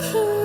key.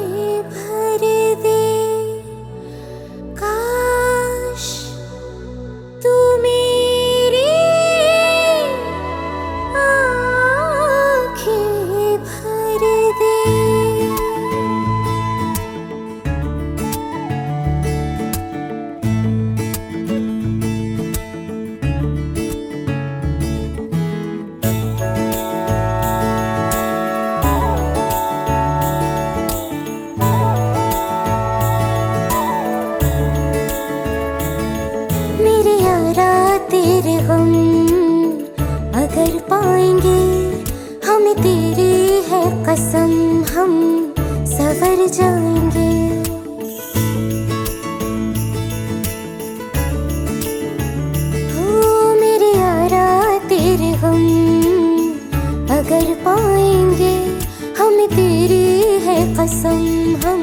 पाएँगे। हमें तेरी है कसम, हम सवर जाएँगे। हो मेरे यारा तेरे हम अगर पाएँगे। हमें तेरी है कसम, हम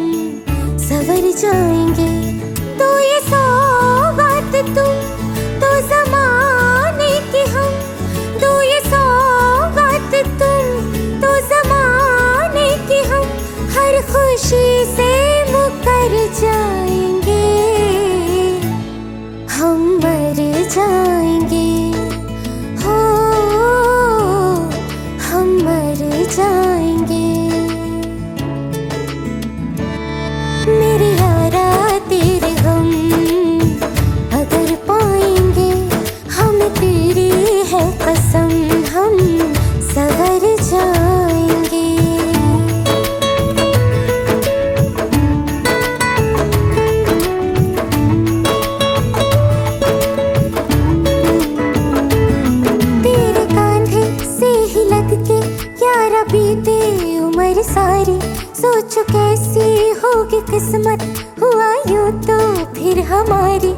सवर जाएँगे। तो ये सौगात तुम सारी। सोचो कैसी होगी किस्मत। हुआ यूँ तो फिर हमारी।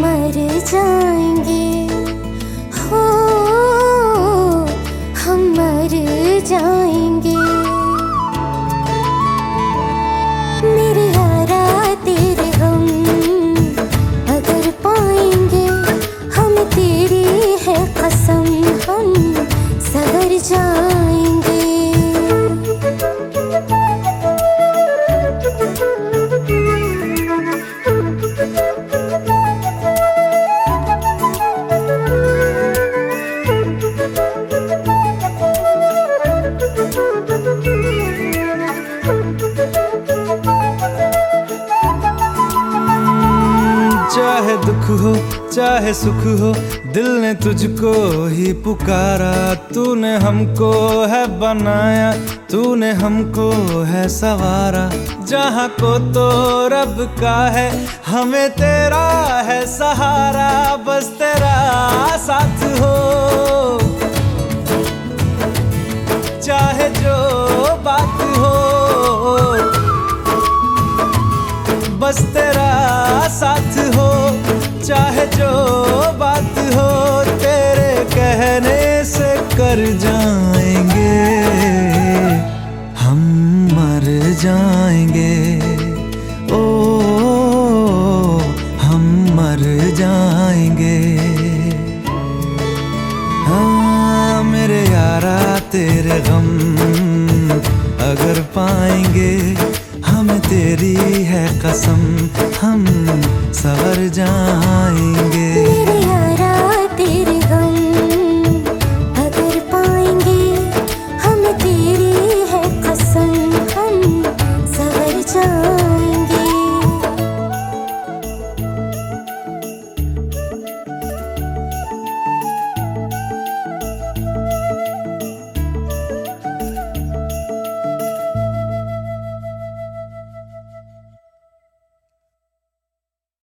मर जाएँगे। हो, हम मर जाएँगे। मेरे यारा, तेरे हम अगर पाएँगे, हम तेरी है कसम, हम सवर जाएँगे। दुख हो, चाहे सुख हो, दिल ने तुझको ही पुकारा, तूने हमको है बनाया, तूने हमको है सवारा। जहाँ को तो रब का है, हमें तेरा है सहारा, बस तेरा साथ हो। चाहे जो बात हो, बस तेरा साथ चाहे जो बात हो तेरे कहने से कर जाएँगे Jesus.